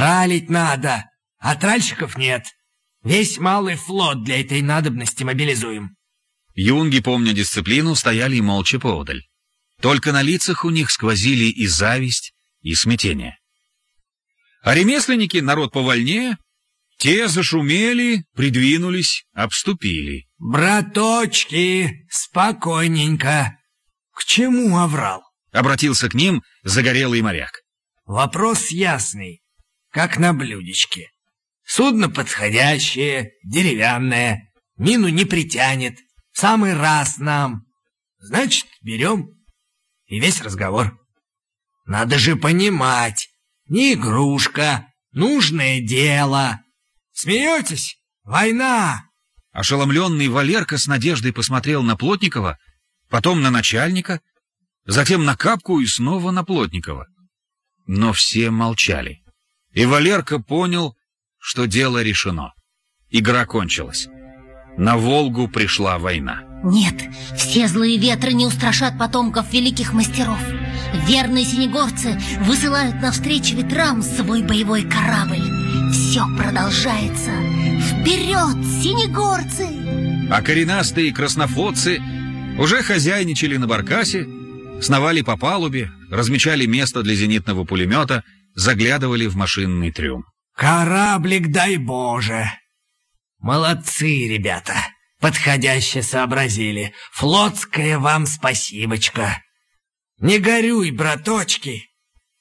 Тралить надо, а тральщиков нет. Весь малый флот для этой надобности мобилизуем. Юнги, помня дисциплину, стояли молча поодаль. Только на лицах у них сквозили и зависть, и смятение. А ремесленники, народ повольнее, те зашумели, придвинулись, обступили. «Браточки, спокойненько. К чему оврал?» Обратился к ним загорелый моряк. «Вопрос ясный, как на блюдечке. Судно подходящее, деревянное, мину не притянет, самый раз нам. Значит, берем и весь разговор. Надо же понимать, не игрушка, нужное дело. Смеетесь? Война!» Ошеломленный Валерка с надеждой посмотрел на Плотникова, потом на начальника, затем на Капку и снова на Плотникова. Но все молчали. И Валерка понял, что дело решено. Игра кончилась. На Волгу пришла война. Нет, все злые ветры не устрашат потомков великих мастеров. Верные синегорцы высылают навстречу ветрам свой боевой корабль. Все продолжается. Вперед, синегорцы! А коренастые краснофлотцы уже хозяйничали на баркасе, сновали по палубе, размечали место для зенитного пулемета, заглядывали в машинный трюм. «Кораблик, дай Боже!» «Молодцы, ребята! Подходяще сообразили. Флотская вам спасибочка!» «Не горюй, браточки!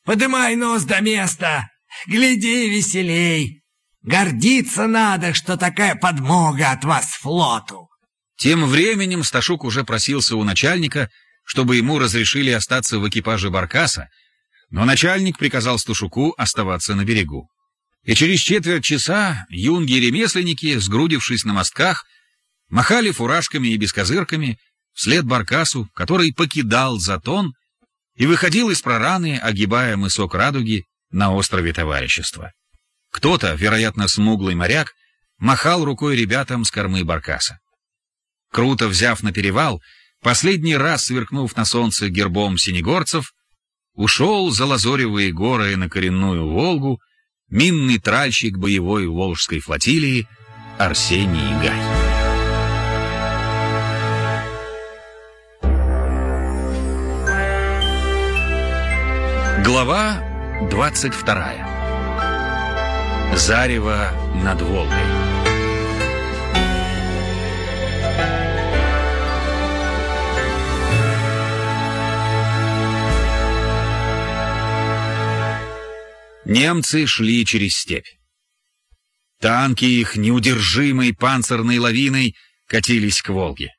Подымай нос до места! Гляди веселей! Гордиться надо, что такая подмога от вас флоту!» Тем временем Сташук уже просился у начальника, чтобы ему разрешили остаться в экипаже Баркаса, но начальник приказал Сташуку оставаться на берегу. И через четверть часа юнги-ремесленники, сгрудившись на мостках, махали фуражками и бескозырками вслед Баркасу, который покидал Затон и выходил из прораны, огибая мысок Радуги на острове Товарищества. Кто-то, вероятно, смуглый моряк, махал рукой ребятам с кормы Баркаса. Круто взяв на перевал, последний раз сверкнув на солнце гербом синегорцев, ушел за лазоревые горы на коренную Волгу минный тральщик боевой Волжской флотилии Арсений Гай. Глава 22. Зарево над Волгой. Немцы шли через степь. Танки их неудержимой панцирной лавиной катились к Волге.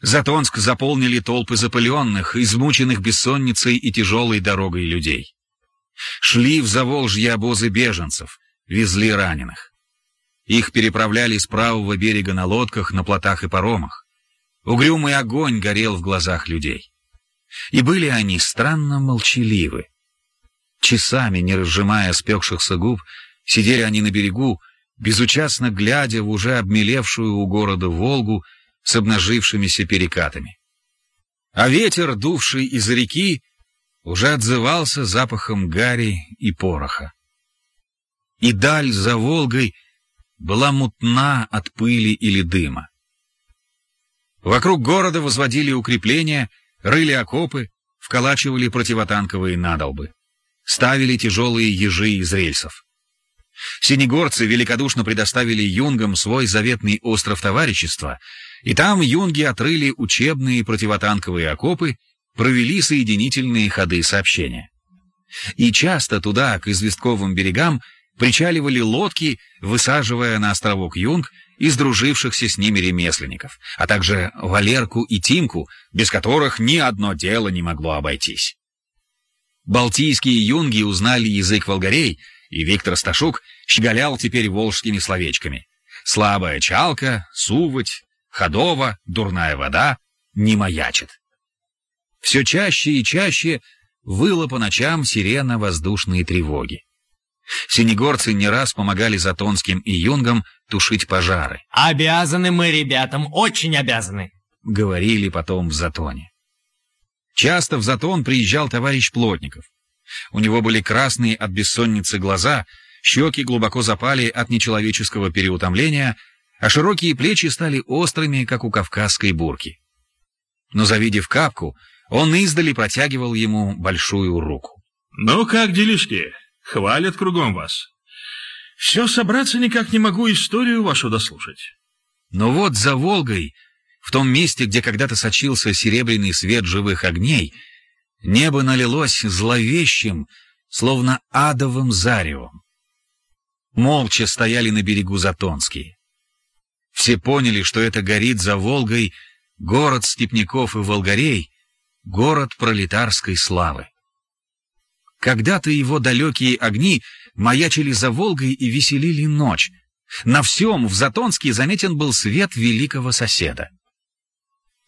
Затонск заполнили толпы запыленных, измученных бессонницей и тяжелой дорогой людей. Шли в Заволжье обозы беженцев, везли раненых. Их переправляли с правого берега на лодках, на плотах и паромах. Угрюмый огонь горел в глазах людей. И были они странно молчаливы. Часами, не разжимая спекшихся губ, сидели они на берегу, безучастно глядя в уже обмелевшую у города Волгу с обнажившимися перекатами. А ветер, дувший из реки, уже отзывался запахом гари и пороха. И даль за Волгой была мутна от пыли или дыма. Вокруг города возводили укрепления, рыли окопы, вколачивали противотанковые надолбы ставили тяжелые ежи из рельсов. Синегорцы великодушно предоставили юнгам свой заветный остров товарищества, и там юнги отрыли учебные противотанковые окопы, провели соединительные ходы сообщения. И часто туда, к известковым берегам, причаливали лодки, высаживая на островок юнг из дружившихся с ними ремесленников, а также Валерку и Тимку, без которых ни одно дело не могло обойтись. Балтийские юнги узнали язык волгарей, и Виктор Сташук щеголял теперь волжскими словечками. Слабая чалка, сувать, ходова, дурная вода не маячит. Все чаще и чаще выла по ночам сирена воздушные тревоги. Синегорцы не раз помогали Затонским и Юнгам тушить пожары. «Обязаны мы ребятам, очень обязаны», — говорили потом в Затоне. Часто в Затон приезжал товарищ Плотников. У него были красные от бессонницы глаза, щеки глубоко запали от нечеловеческого переутомления, а широкие плечи стали острыми, как у кавказской бурки. Но, завидев капку, он издали протягивал ему большую руку. «Ну как делишки? Хвалят кругом вас. Все собраться никак не могу историю вашу дослушать». Но вот за Волгой, в том месте, где когда-то сочился серебряный свет живых огней, небо налилось зловещим, словно адовым заревом. Молча стояли на берегу Затонские. Все поняли, что это горит за Волгой город степняков и волгарей, город пролетарской славы. Когда-то его далекие огни маячили за Волгой и веселили ночь. На всем в Затонске заметен был свет великого соседа.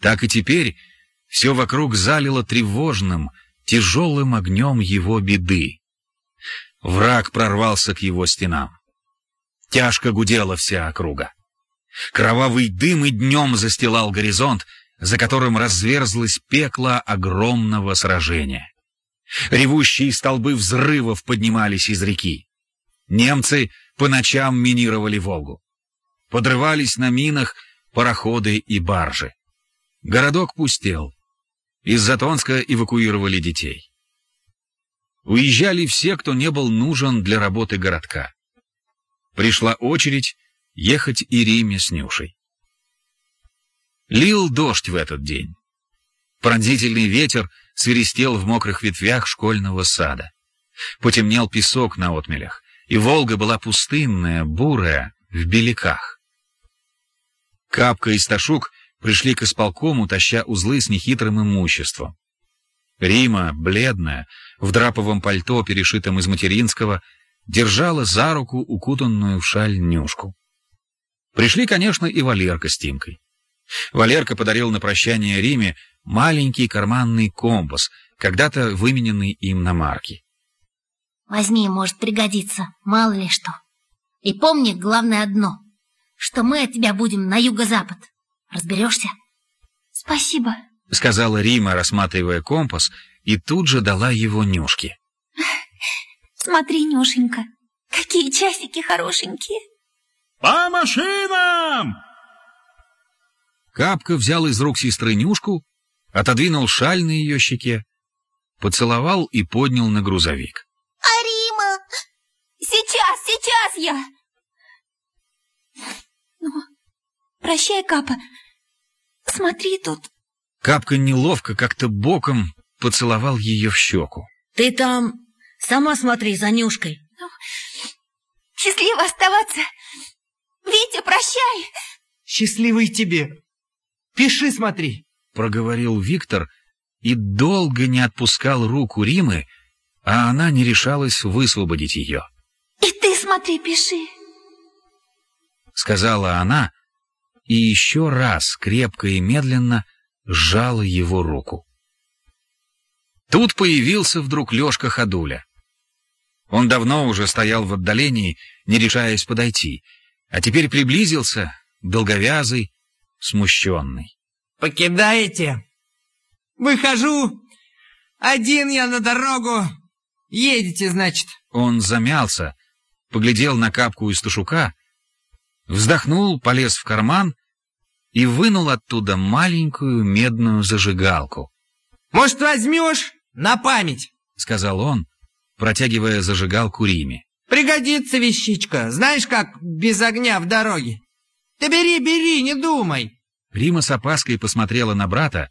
Так и теперь все вокруг залило тревожным, тяжелым огнем его беды. Враг прорвался к его стенам. Тяжко гудела вся округа. Кровавый дым и днем застилал горизонт, за которым разверзлось пекло огромного сражения. Ревущие столбы взрывов поднимались из реки. Немцы по ночам минировали Волгу. Подрывались на минах пароходы и баржи. Городок пустел. Из Затонска эвакуировали детей. Уезжали все, кто не был нужен для работы городка. Пришла очередь ехать и Риме с Нюшей. Лил дождь в этот день. Пронзительный ветер свиристел в мокрых ветвях школьного сада. Потемнел песок на отмелях, и Волга была пустынная, бурая, в беляках. Капка и Сташук пришли к исполкому, таща узлы с нехитрым имуществом. Рима, бледная, в драповом пальто, перешитом из материнского, держала за руку укутанную в шаль Нюшку. Пришли, конечно, и Валерка с Тимкой. Валерка подарил на прощание Риме маленький карманный компас, когда-то вымененный им на марки. Возьми, может пригодиться, мало ли что. И помни, главное одно, что мы от тебя будем на юго-запад. Разберешься? Спасибо, — сказала Рима, рассматривая компас, и тут же дала его Нюшке. Смотри, Нюшенька, какие часики хорошенькие. «По машинам!» Капка взял из рук сестры Нюшку, отодвинул шаль на ее щеке, поцеловал и поднял на грузовик. «Арима! Сейчас, сейчас я!» «Ну, прощай, Капа. Смотри тут». Капка неловко, как-то боком поцеловал ее в щеку. «Ты там сама смотри за Нюшкой». Ну, счастливо оставаться. Витя, прощай!» «Счастливый тебе! Пиши, смотри!» — проговорил Виктор и долго не отпускал руку Римы, а она не решалась высвободить ее. «И ты смотри, пиши!» — сказала она и еще раз крепко и медленно сжала его руку. Тут появился вдруг Лешка Ходуля. Он давно уже стоял в отдалении, не решаясь подойти, а теперь приблизился, долговязый, смущенный. «Покидаете? Выхожу. Один я на дорогу. Едете, значит?» Он замялся, поглядел на капку из тушука, вздохнул, полез в карман и вынул оттуда маленькую медную зажигалку. «Может, возьмешь на память?» — сказал он, протягивая зажигалку Риме. Пригодится вещичка. Знаешь, как без огня в дороге? Ты бери, бери, не думай. Рима с опаской посмотрела на брата,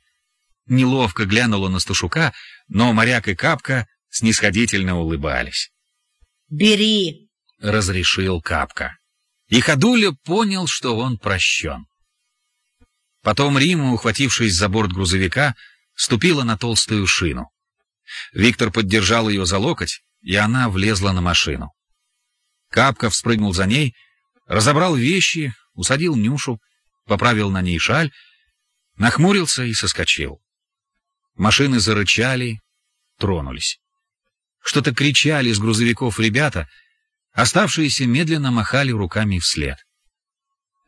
неловко глянула на Сташука, но моряк и Капка снисходительно улыбались. «Бери!» — разрешил Капка. И Ходуля понял, что он прощен. Потом Рима, ухватившись за борт грузовика, ступила на толстую шину. Виктор поддержал ее за локоть, и она влезла на машину. Капка вспрыгнул за ней, разобрал вещи, усадил Нюшу, поправил на ней шаль, нахмурился и соскочил. Машины зарычали, тронулись. Что-то кричали из грузовиков ребята, оставшиеся медленно махали руками вслед.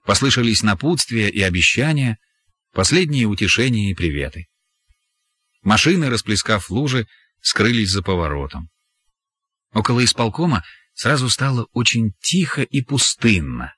Послышались напутствия и обещания, последние утешения и приветы. Машины, расплескав лужи, скрылись за поворотом. Около исполкома сразу стало очень тихо и пустынно.